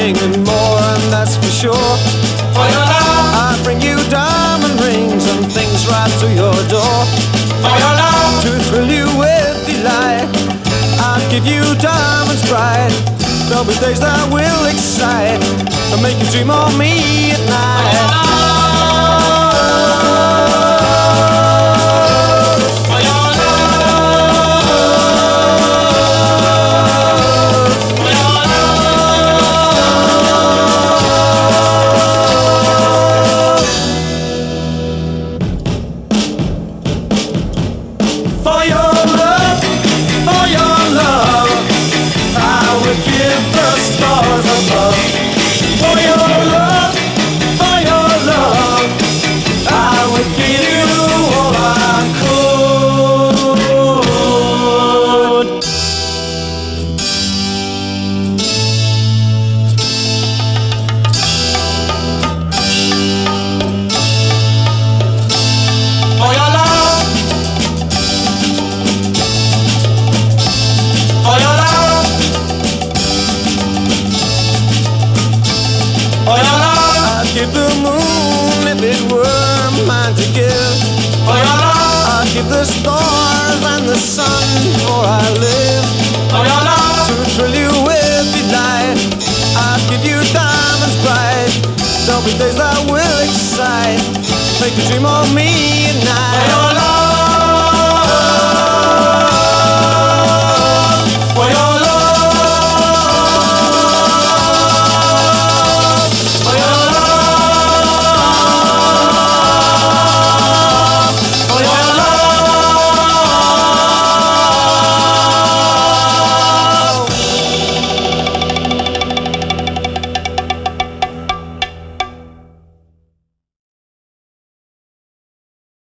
thing and more, and that's for sure. For your love, I bring you diamond rings and things right to your door. For your love, to thrill you with delight, I'll give you diamonds bright. There'll be days that will excite and make you dream of me at night. For your the stars and the sun for I live. For your love, to thrill you with delight. I'd give you diamonds bright. There'll be days that will excite, make you dream of me